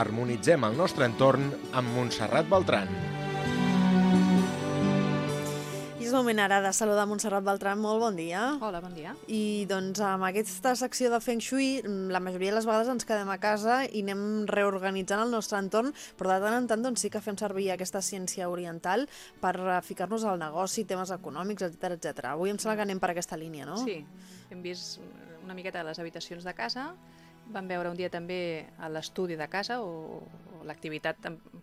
Harmonitzem el nostre entorn amb Montserrat Beltran. I és moment ara de saludar Montserrat Beltran. Molt bon dia. Hola, bon dia. I doncs amb aquesta secció de Feng Shui, la majoria de les vegades ens quedem a casa i anem reorganitzant el nostre entorn, però de tant en tant doncs, sí que fem servir aquesta ciència oriental per eh, ficar-nos al negoci, temes econòmics, etc etc. Avui em sembla que anem per aquesta línia, no? Sí, hem vist una miqueta les habitacions de casa, vam veure un dia també a l'estudi de casa o, o l'activitat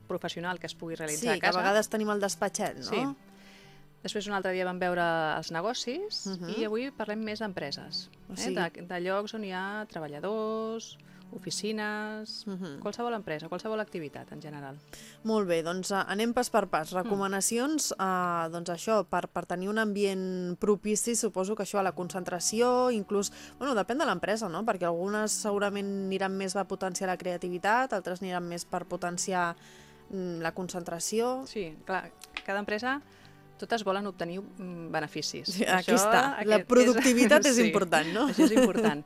professional que es pugui realitzar Sí, a que a casa. vegades tenim el despatxet, no? Sí. Després un altre dia vam veure els negocis Mhm. i avui parlem més d'empreses, eh? sigui- de, de llocs on hi ha treballadors, oficines, Mhm. qualsevol empresa, qualsevol activitat en general. Molt bé, doncs eh, anem pas per pas. Mm. Recomanacions, eh, doncs això, per, per tenir un ambient propici, suposo que això a la concentració, inclús, bueno, depèn de l'empresa, no? Perquè algunes segurament aniran més a potenciar la creativitat, altres aniran més per potenciar mm, la concentració. Sí, clar, cada empresa totes volen obtenir mm, beneficis. Sí, aquí està. La productivitat és important, no? Això és important.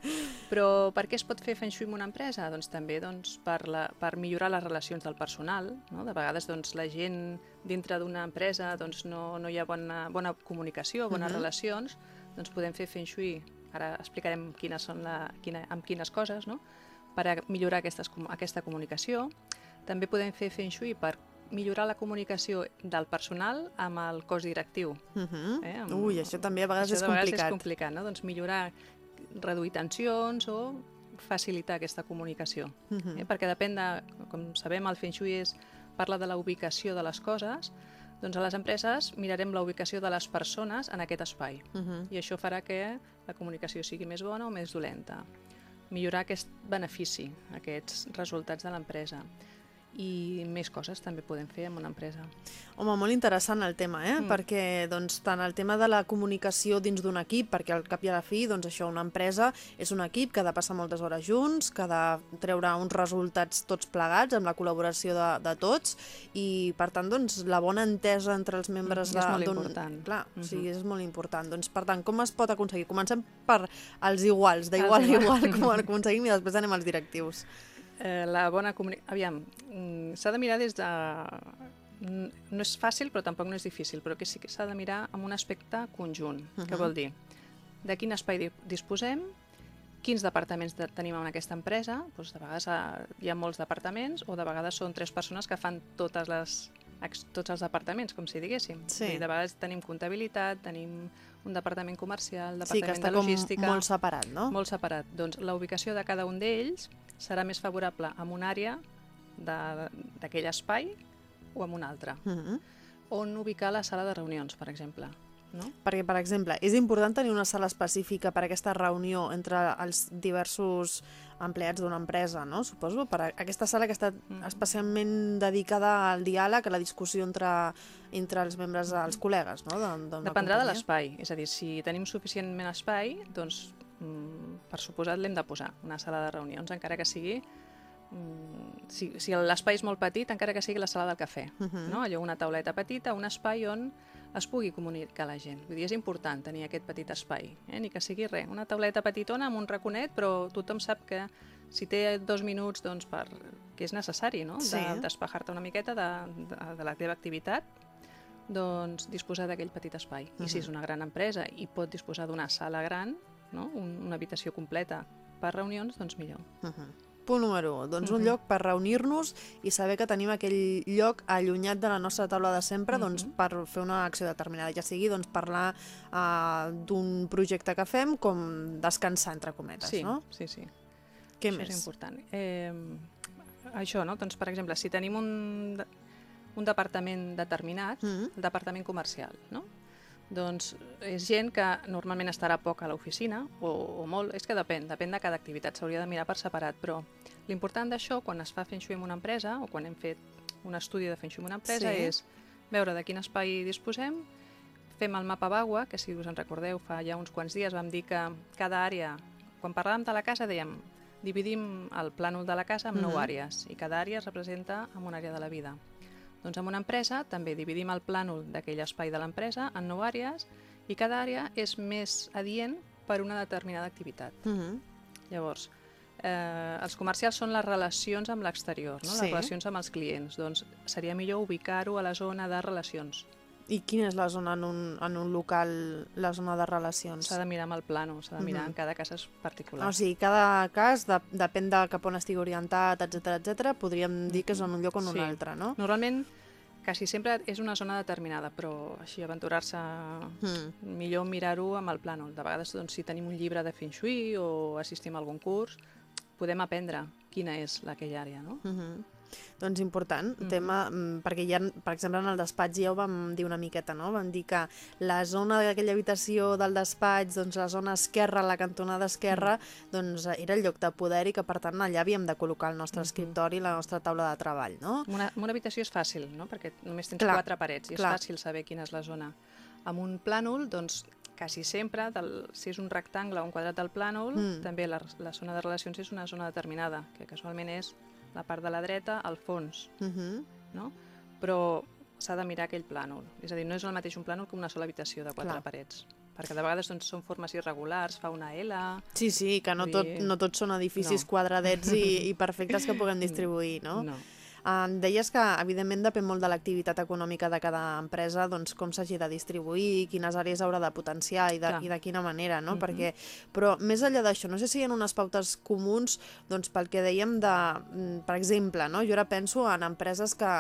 Però per què es pot fer Feng Shui en una empresa? Doncs també doncs, per, la, per millorar les relacions del personal. No? De vegades doncs, la gent dintre d'una empresa doncs, no, no hi ha bona, bona comunicació, bones Mhm. relacions, doncs podem fer Feng Shui. Ara explicarem quines són la, quina, amb quines coses, no? per a millorar aquestes, aquesta comunicació. També podem fer Feng Shui per millorar la comunicació del personal amb el cos directiu. Uh -huh. Eh, amb- Ui, això també a vegades Això és de vegades complicat. és complicat, no? Doncs millorar, reduir tensions o facilitar aquesta comunicació. Uh -huh. Eh? Perquè depèn de, com sabem, el Feng Shui és, parla de la ubicació de les coses, doncs a les empreses mirarem la ubicació de les persones en aquest espai. Uh -huh. I això farà que la comunicació sigui més bona o més dolenta. Millorar aquest benefici, aquests resultats de l'empresa. I més coses també podem fer en una empresa. Home, molt interessant el tema, eh? Mm. Perquè doncs, tant el tema de la comunicació dins d'un equip, perquè al cap i a la fi, doncs això, una empresa és un equip que ha de passar moltes hores junts, que ha de treure uns resultats tots plegats, amb la col·laboració de, de tots, i per tant, doncs, la bona entesa entre els membres Mm, és de, molt important. Clar, mm -hmm. sí, és molt important. Doncs, per tant, com es pot aconseguir? Comencem per als iguals, d'igual a Els igual, com ho aconseguim, i després anem als directius. Eh, la bona comunicació... Aviam, mm, s'ha de mirar des de... No és fàcil, però tampoc no és difícil, però que sí que s'ha de mirar amb un aspecte conjunt. Uh Mhm. Què vol dir? De quin espai di- disposem, quins departaments de, tenim en aquesta empresa, doncs de vegades eh, hi ha molts departaments, o de vegades són tres persones que fan totes les, tots els departaments, com si diguéssim. Sí. I de vegades tenim comptabilitat, tenim un departament comercial, Sí, que departament està de com logística... molt separat, no? Molt separat. Doncs la ubicació de cada un d'ells serà més favorable en una àrea d'aquell espai o en una altra. Uh -huh. On ubicar la sala de reunions, per exemple. No? Perquè, per exemple, és important tenir una sala específica per a aquesta reunió entre els diversos empleats d'una empresa, no? Suposo, per a aquesta sala que està Mhm. especialment dedicada al diàleg, a la discussió entre, entre els membres, els col·legues, no? De, Dependrà de companyia. l'espai. És a dir, si tenim suficientment espai, doncs, mm, per suposat, l'hem de posar, una sala de reunions, encara que sigui... Mm, si, si l'espai és molt petit, encara que sigui la sala del cafè. Mhm. no? Allò, una tauleta petita, un espai on es pugui comunicar la gent. Vull dir, és important tenir aquest petit espai, eh? ni que sigui res, una tauleta petitona amb un raconet, però tothom sap que si té dos minuts, doncs, per... que és necessari, no?, Sí. de despejar-te una miqueta de, de, de la teva activitat, doncs disposar d'aquell petit espai. I si és una gran empresa i pot disposar d'una sala gran, no? Un, una habitació completa per reunions, doncs millor. Uh -huh. Punt número 1. Doncs un Mhm. lloc per reunir-nos i saber que tenim aquell lloc allunyat de la nostra taula de sempre doncs, Mhm. per fer una acció determinada, ja sigui doncs, parlar uh, d'un projecte que fem com descansar, entre cometes, sí, no? sí, sí. Què això més? és important. Eh, això, no? Doncs, per exemple, si tenim un, un departament determinat, Mm. el departament comercial, no? Doncs és gent que normalment estarà poc a l'oficina, o, o molt, és que depèn, depèn de cada activitat, s'hauria de mirar per separat, però l'important d'això, quan es fa Feng Shui en una empresa, o quan hem fet un estudi de Feng Shui en una empresa, Sí. és veure de quin espai disposem, fem el mapa Bagua, que si us en recordeu, fa ja uns quants dies vam dir que cada àrea, quan parlàvem de la casa, dèiem dividim el plànol de la casa en nou Mhm. àrees, i cada àrea es representa en una àrea de la vida. Doncs en una empresa també dividim el plànol d'aquell espai de l'empresa en nou àrees i cada àrea és més adient per una determinada activitat. Mm -hmm. Llavors, Eh, els comercials són les relacions amb l'exterior, no? Sí. les relacions amb els clients. Doncs seria millor ubicar-ho a la zona de relacions. I quina és la zona en un, en un local, la zona de relacions? S'ha de mirar amb el plano, s'ha de mirar Mhm. en cada cas és particular. O sigui, cada cas, de, depèn de cap on estigui orientat, etc etc, podríem dir que és en un lloc o en un Sí. altre, no? Normalment, quasi sempre és una zona determinada, però així aventurar-se Mm. millor mirar-ho amb el plànol. De vegades, doncs, si tenim un llibre de Feng Shui o assistim a algun curs, podem aprendre quina és aquella àrea, no? Mm -hmm. Doncs important, Mhm. tema, mm, perquè ja, per exemple, en el despatx ja ho vam dir una miqueta, no? Vam dir que la zona d'aquella habitació del despatx, doncs la zona esquerra, la cantonada esquerra, doncs era el lloc de poder i que, per tant, allà havíem de col·locar el nostre Mhm. escriptori i la nostra taula de treball, no? Una, una habitació és fàcil, no? perquè només tens Clar, quatre parets i és clar. fàcil saber quina és la zona. Amb un plànol, doncs, quasi sempre, del, si és un rectangle o un quadrat del plànol, Mm. també la, la zona de relacions és una zona determinada, que casualment és la part de la dreta, al fons, Mm -hmm. no? però s'ha de mirar aquell plànol. És a dir, no és el mateix un plànol que una sola habitació de quatre Clar. parets. Perquè de vegades doncs, són formes irregulars, fa una L... Sí, sí, que no tot, no tots són edificis No. quadradets i, i perfectes que puguem distribuir, no? no. Deies que, evidentment, depèn molt de l'activitat econòmica de cada empresa, doncs com s'hagi de distribuir, quines àrees haurà de potenciar i de, Clar. i de quina manera, no? Mhm. Perquè, però més enllà d'això, no sé si hi ha unes pautes comuns doncs, pel que dèiem de, mm, per exemple, no? jo ara penso en empreses que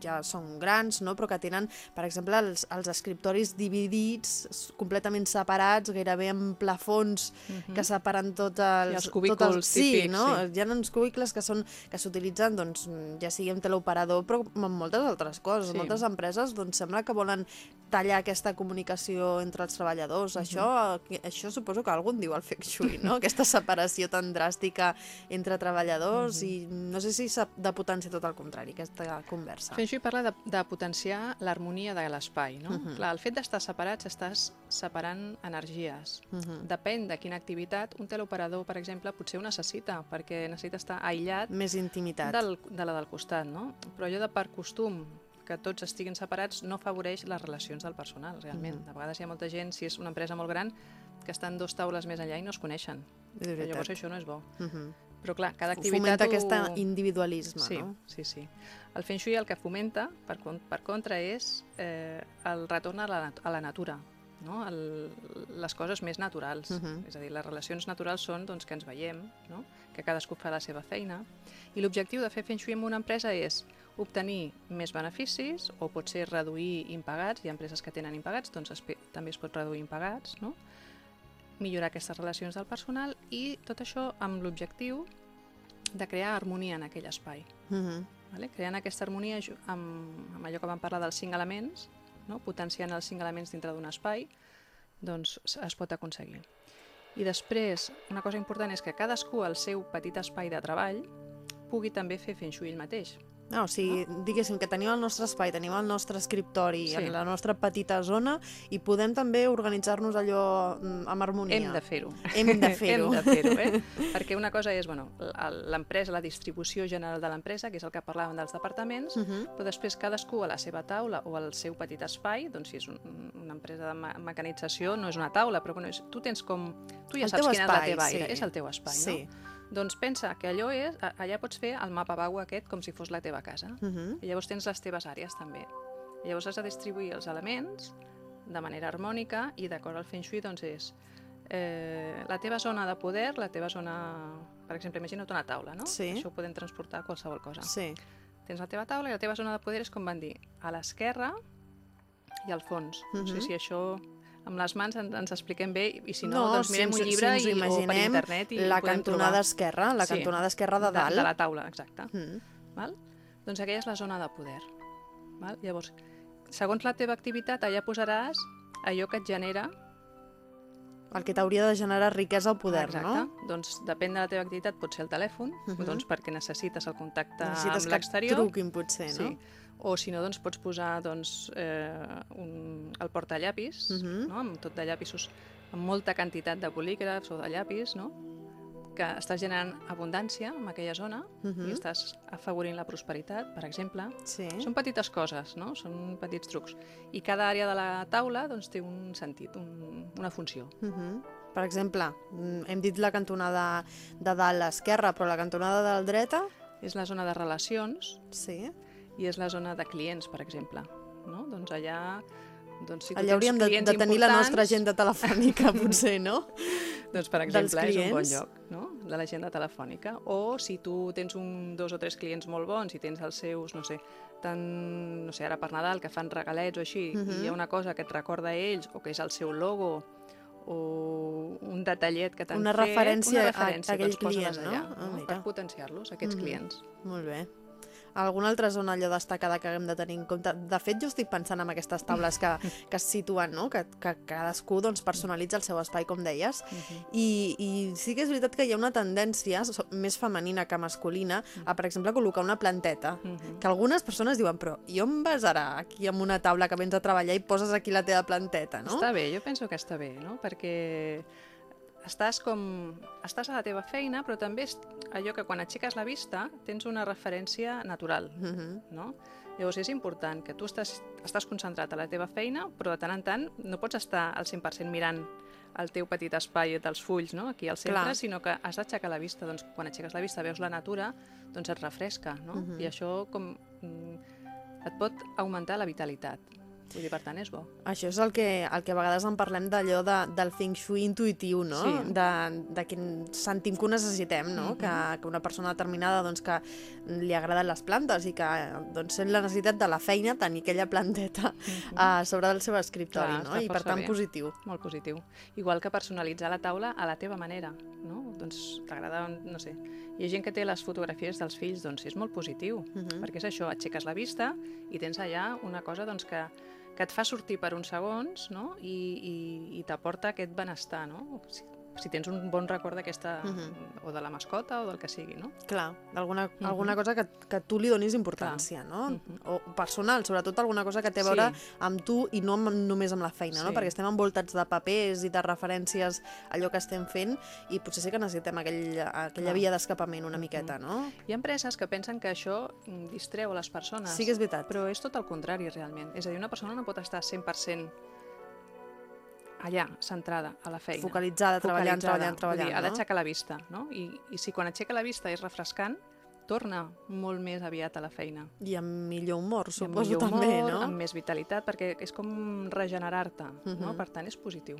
ja són grans, no? però que tenen, per exemple, els, els escriptoris dividits, completament separats, gairebé amb plafons Mhm. que separen tots els... els tot cubículs els, sí, típics, no? sí. Hi ha uns cubícules que són que s'utilitzen, doncs, ja sigui amb teleoperador, però amb moltes altres coses. Sí. Moltes empreses, doncs, sembla que volen tallar aquesta comunicació entre els treballadors. això, eh, això suposo que algun diu el Feng Shui, no? Aquesta separació tan dràstica entre treballadors i no sé si s'ha de potenciar tot el contrari, aquesta conversa. Feng Shui parla de, de potenciar l'harmonia de l'espai, no? Mhm. Clar, el fet d'estar separats estàs separant energies. Mhm. Depèn de quina activitat, un teleoperador, per exemple, potser ho necessita, perquè necessita estar aïllat Més intimitat. del, de la del costat, no? Però allò de per costum que tots estiguin separats no afavoreix les relacions del personal, realment. Mhm. De vegades hi ha molta gent, si és una empresa molt gran, que estan dos taules més enllà i no es coneixen. Llavors això no és bo. Mhm. Però clar, cada activitat... Fomenta ho- aquest individualisme, sí, no? Sí, sí. El Feng Shui el que fomenta, per, per contra, és eh, el retorn a la, a la natura, no? el, les coses més naturals. Mhm. És a dir, les relacions naturals són doncs, que ens veiem, no? que cadascú fa la seva feina, i l'objectiu de fer Feng Shui en una empresa és obtenir més beneficis o pot ser reduir impagats, hi ha empreses que tenen impagats, doncs es, també es pot reduir impagats, no? millorar aquestes relacions del personal i tot això amb l'objectiu de crear harmonia en aquell espai. Mhm. Vale? Creant aquesta harmonia amb, amb allò que vam parlar dels cinc elements, no? potenciant els cinc elements dintre d'un espai, doncs es pot aconseguir. I després, una cosa important és que cadascú al seu petit espai de treball pugui també fer xui ell mateix. Ah, o sigui, diguéssim que tenim el nostre espai, tenim el nostre escriptori Sí. en la nostra petita zona i podem també organitzar-nos allò mm, amb harmonia. Hem de fer-ho. Hem de fer-ho. Hem de fer-ho, eh? Perquè una cosa és, bueno, l'empresa, la distribució general de l'empresa, que és el que parlàvem dels departaments, Mhm. però després cadascú a la seva taula o al seu petit espai, doncs si és un, una empresa de me mecanització, no és una taula, però bueno, és, tu tens com... Tu ja El saps quina és la espai, teva aire, sí. és el teu espai, Sí. no? Doncs pensa que allò és... Allà pots fer el mapa bau aquest com si fos la teva casa. Mhm. I llavors tens les teves àrees també. I llavors has de distribuir els elements de manera harmònica i d'acord al Feng Shui doncs és eh, la teva zona de poder, la teva zona... Per exemple, imagina't una taula, no? Sí. Això ho podem transportar a qualsevol cosa. Sí. Tens la teva taula i la teva zona de poder és com van dir, a l'esquerra i al fons. No sé Mhm. si això amb les mans ens, ens expliquem bé i si no, No, doncs si mirem ens- un llibre si i, o per internet i la cantonada trobar. esquerra, la Sí. cantonada esquerra de dalt. De, de la taula, exacte. Mhm. Val? Doncs aquella és la zona de poder. Val? Llavors, segons la teva activitat, allà posaràs allò que et genera El que t'hauria de generar riquesa o poder, Exacte. no? Doncs depèn de la teva activitat, pot ser el telèfon, Mhm. doncs perquè necessites el contacte Necessites amb que et l'exterior. truquin, potser, no? Sí. O si no, doncs pots posar doncs, eh, un, el portallapis, Mhm. no? amb tot de llapisos, amb molta quantitat de bolígrafs o de llapis, no? Que estàs generant abundància en aquella zona Mhm. i estàs afavorint la prosperitat, per exemple. Sí. Són petites coses, no? Són petits trucs. I cada àrea de la taula doncs, té un sentit, un, una funció. Mhm. Per exemple, mm, hem dit la cantonada de dalt a l'esquerra, però la cantonada de la dreta, És la zona de relacions sí. i és la zona de clients, per exemple. No? Doncs allà... Doncs, si Allà hauríem de, de tenir la nostra agenda telefònica, potser, no? Doncs, per exemple, és un bon lloc, no?, de l'agenda telefònica. O si tu tens un, dos o tres clients molt bons i tens els seus, no sé, tant, no sé, ara per Nadal, que fan regalets o així, Mhm. i hi ha una cosa que et recorda a ells, o que és el seu logo, o un detallet que t'han Una fet, referència a- una referència a aquell doncs client, no? allà, Ah, mira. per potenciar-los, aquests Mhm. clients. Molt bé. Alguna altra zona allò destacada que haguem de tenir en compte? De fet, jo estic pensant en aquestes taules que, que es situen, no? que, que cadascú doncs, personalitza el seu espai, com deies, Mhm. I, i sí que és veritat que hi ha una tendència més femenina que masculina a, per exemple, col·locar una planteta. Mhm. Que algunes persones diuen, però i on vas ara aquí amb una taula que vens a treballar i poses aquí la teva planteta, no? Està bé, jo penso que està bé, no? Perquè estàs com... Estàs a la teva feina, però també és allò que quan aixeques la vista tens una referència natural, Mhm. no? Llavors és important que tu estàs, estàs concentrat a la teva feina, però de tant en tant no pots estar al 100% mirant el teu petit espai dels fulls, no? aquí al centre, Clar. sinó que has d'aixecar la vista. Doncs quan aixeques la vista veus la natura, doncs et refresca, no? Mhm. I això com, mm, et pot augmentar la vitalitat. Vull dir, per tant, és bo. Això és el que, el que a vegades en parlem d'allò de, del feng shui intuïtiu, no? Sí. De, de quin sentim que ho necessitem, no? Mhm. que, que una persona determinada doncs, que li agraden les plantes i que doncs, sent la necessitat de la feina tenir aquella planteta a sobre del seu escriptori, Clar, no? I per tant bé. positiu. Molt positiu. Igual que personalitzar la taula a la teva manera, no? Doncs t'agrada, no sé... Hi ha gent que té les fotografies dels fills, doncs és molt positiu, Mhm. perquè és això, aixeques la vista i tens allà una cosa doncs, que, que et fa sortir per uns segons no? I, i, i t'aporta aquest benestar, no? Si, si tens un bon record d'aquesta, Mhm. o de la mascota o del que sigui, no? Clar, alguna, Mhm. alguna cosa que, que tu li donis importància, no? Mhm. O personal, sobretot alguna cosa que té a veure Sí. amb tu i no amb, només amb la feina, no? Sí. Perquè estem envoltats de papers i de referències a allò que estem fent i potser sí que necessitem aquell, aquella Clar. via d'escapament una miqueta, no? Hi ha empreses que pensen que això distreu a les persones. Sí que és veritat. Però és tot el contrari, realment. És a dir, una persona no pot estar 100% allà, centrada a la feina. Focalitzada, treballant, Focalitzada. treballant, treballant, dir, ha no? d'aixecar la vista, no? I, I si quan aixeca la vista és refrescant, torna molt més aviat a la feina. I amb millor humor, suposo millor també, humor, no? Amb més vitalitat, perquè és com regenerar-te, no? Mhm. Per tant, és positiu.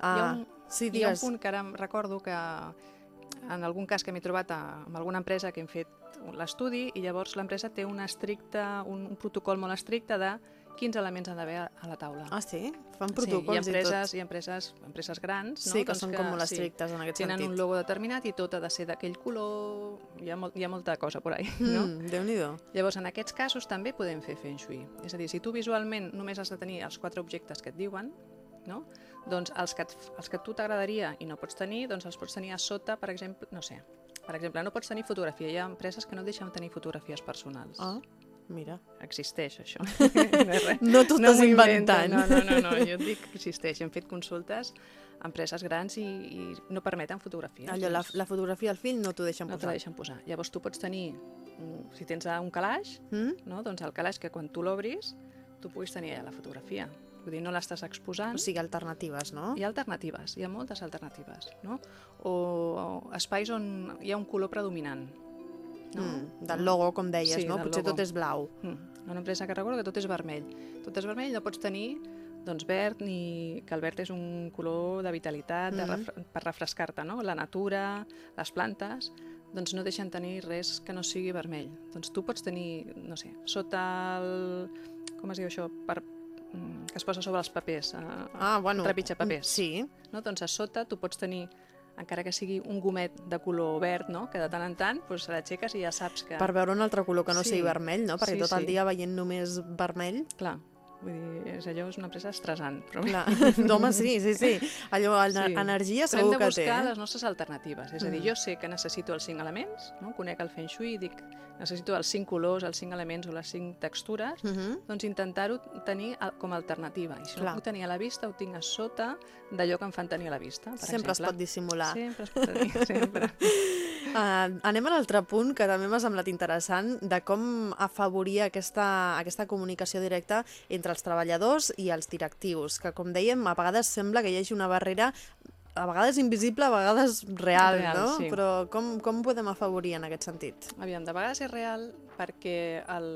Ah, hi ha un, sí, Hi ha un punt que ara recordo que en algun cas que m'he trobat a, amb alguna empresa que hem fet l'estudi i llavors l'empresa té una estricta, un, un protocol molt estricte de quins elements han d'haver a, la taula. Ah, sí? Fan sí, protocols hi i empreses, tot. hi ha empreses, empreses grans Sí, no? que doncs són com molt estrictes en aquest tenen sentit. un logo determinat i tot ha de ser d'aquell color, hi ha, molt, hi ha molta cosa por ahí. No? Mm, Déu-n'hi-do. Llavors, en aquests casos també podem fer feng shui. És a dir, si tu visualment només has de tenir els quatre objectes que et diuen, no? doncs els que, et, els que tu t'agradaria i no pots tenir, doncs els pots tenir a sota, per exemple, no sé, per exemple, no pots tenir fotografia. Hi ha empreses que no deixen tenir fotografies personals. Ah, mira. Existeix, això. no. No t'ho no estàs inventant. No, no, no, no, jo et dic que existeix. Hem fet consultes a empreses grans i, i no permeten fotografies. Allò, la, la fotografia al fill no t'ho deixen no posar. la deixen posar. Llavors tu pots tenir, si tens un calaix, Mm? no? doncs el calaix que quan tu l'obris tu puguis tenir allà la fotografia. Vull dir, no l'estàs exposant. O sigui, alternatives, no? Hi ha alternatives, hi ha moltes alternatives. No? O, o espais on hi ha un color predominant. No? Mm, del logo, com deies, Sí, no? Potser logo. tot és blau. Mm. Una empresa que recordo que tot és vermell. Tot és vermell, no pots tenir doncs, verd, ni que el verd és un color de vitalitat, de Mhm. refre per refrescar-te, no? La natura, les plantes, doncs no deixen tenir res que no sigui vermell. Doncs tu pots tenir, no sé, sota el... com es diu això? Per, mm, que es posa sobre els papers. eh, Ah, bueno. Trepitja papers. Sí. No? Doncs a sota tu pots tenir encara que sigui un gomet de color verd, no? que de tant en tant doncs, l'aixeques i ja saps que... Per veure un altre color que no Sí. sigui vermell, no? Perquè Sí, tot el sí. dia veient només vermell. Clar, vull dir, és allò, és una empresa estressant. Però... Clar. Home, sí, sí, sí. Allò, sí. Energia hem segur de que té. buscar eh? les nostres alternatives. És a dir, Mm. jo sé que necessito els cinc elements, no? conec el Feng Shui i dic necessito els cinc colors, els cinc elements o les cinc textures, Mhm. doncs intentar-ho tenir com a alternativa. I si Clar. no ho puc tenir a la vista, ho tinc a sota d'allò que em fan tenir a la vista. Per Sempre es exemple. pot dissimular. Sempre es pot tenir, sempre. Uh, anem a l'altre punt que també m'ha semblat interessant de com afavorir aquesta, aquesta comunicació directa entre els treballadors i els directius, que com dèiem, a vegades sembla que hi hagi una barrera a vegades invisible, a vegades real, Real, no? sí. Però com, com podem afavorir en aquest sentit? Aviam, de vegades és real perquè el,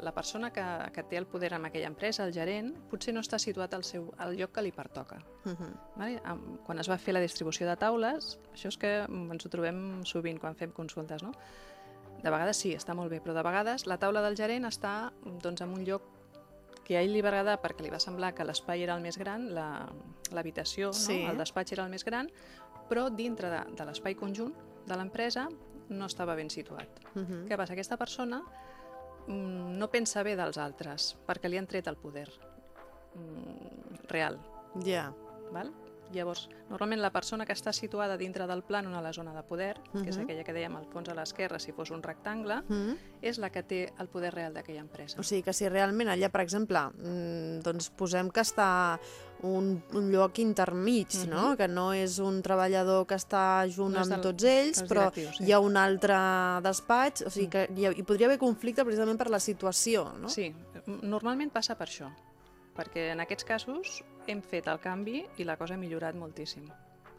la persona que, que té el poder en aquella empresa, el gerent, potser no està situat al, seu, al lloc que li pertoca. Uh -huh. Vale? Quan es va fer la distribució de taules, això és que ens ho trobem sovint quan fem consultes, no? De vegades sí, està molt bé, però de vegades la taula del gerent està doncs, en un lloc que a ell li va agradar perquè li va semblar que l'espai era el més gran, la- l'habitació, Sí. no? el despatx era el més gran, però dintre de, de l'espai conjunt de l'empresa no estava ben situat. Uh -huh. Què passa? Aquesta persona mm, no pensa bé dels altres perquè li han tret el poder mm, real. Ja. Val? Llavors, normalment la persona que està situada dintre del plànol a la zona de poder, que és Mhm. aquella que dèiem al fons a l'esquerra si fos un rectangle, Uh -huh. és la que té el poder real d'aquella empresa. O sigui que si realment allà, per exemple, mm, doncs posem que està un, un lloc intermig, Mhm. no? que no és un treballador que està junt No amb del- tots ells, però sí. hi ha un altre despatx, o sigui que hi, ha, hi podria haver conflicte precisament per la situació, no? Sí, normalment passa per això, perquè en aquests casos hem fet el canvi i la cosa ha millorat moltíssim.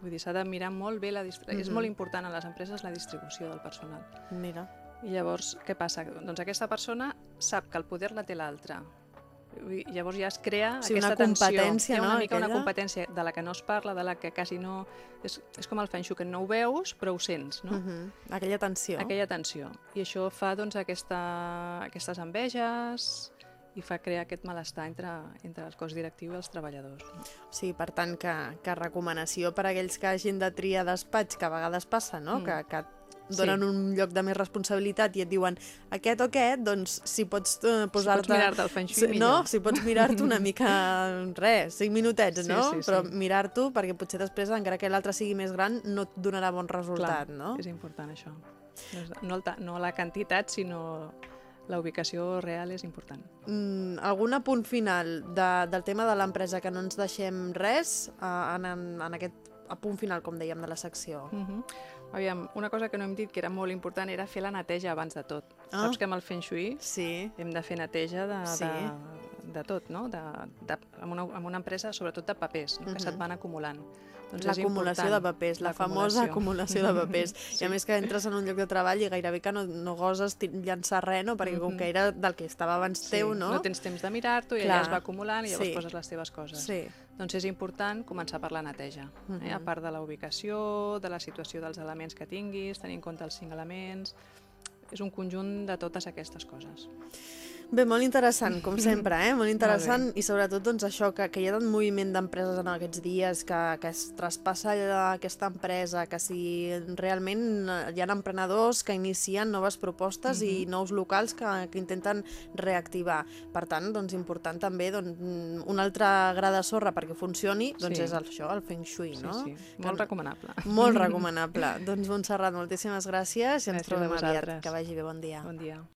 Vull dir, s'ha de mirar molt bé, la distri... és Mhm. molt important a les empreses la distribució del personal. Mira. I llavors, què passa? Doncs aquesta persona sap que el poder la té l'altre. I Llavors ja es crea Sí, aquesta una tensió. competència, Hi ha una no, mica una aquella? competència de la que no es parla, de la que quasi no... És, és com el feng shui, que no ho veus, però ho sents, no? Uh -huh. Aquella tensió. Aquella tensió. I això fa doncs, aquesta, aquestes enveges i fa crear aquest malestar entre, entre el cos directiu i els treballadors. Sí, per tant, que, que recomanació per a aquells que hagin de triar despatx, que a vegades passa, no? Mm. Que, que donen Sí. un lloc de més responsabilitat i et diuen aquest o aquest, doncs si pots eh, posar-te... Si pots mirar-te el feng shui, Sí, millor. no? Si pots mirar-te una mica, res, cinc minutets, Sí, no? sí, Però sí. mirar-t'ho, perquè potser després, encara que l'altre sigui més gran, no et donarà bon resultat, Clar, no? és important això. No, no, no la quantitat, sinó la ubicació real és important. Mm, algun apunt final de, del tema de l'empresa que no ens deixem res eh, en, en, en aquest apunt final, com dèiem, de la secció. Uh -huh. Aviam, una cosa que no hem dit que era molt important era fer la neteja abans de tot. Ah. Saps que amb el Feng Shui Sí, hem de fer neteja de, Sí. de, de tot, no? De, de, amb, una, amb una empresa, sobretot de papers, no? que Mhm. se't van acumulant. Doncs l'acumulació de papers, la famosa acumulació de papers. I a Sí. més que entres en un lloc de treball i gairebé que no, no goses llançar res, no? Perquè com Mhm. que era del que estava abans Sí, teu, no? No tens temps de mirar-t'ho i allà es va acumulant i llavors Sí. poses les teves coses. Sí. Doncs és important començar per la neteja, eh? a Mhm. part de la ubicació, de la situació dels elements que tinguis, tenir en compte els cinc elements... És un conjunt de totes aquestes coses. Bé, molt interessant, com sempre, eh? Molt interessant i sobretot doncs, això, que, que hi ha tant moviment d'empreses en aquests dies, que, que es traspassa aquesta empresa, que si realment eh, hi ha emprenedors que inicien noves propostes i nous locals que, que intenten reactivar. Per tant, doncs, important també doncs, mm, un altre gra de sorra perquè funcioni, doncs Sí. és això, el Feng Shui, Sí, no? sí, molt recomanable. Molt recomanable. doncs Montserrat, moltíssimes gràcies i ens Gràcies trobem aviat. Que vagi bé, bon dia. Bon dia.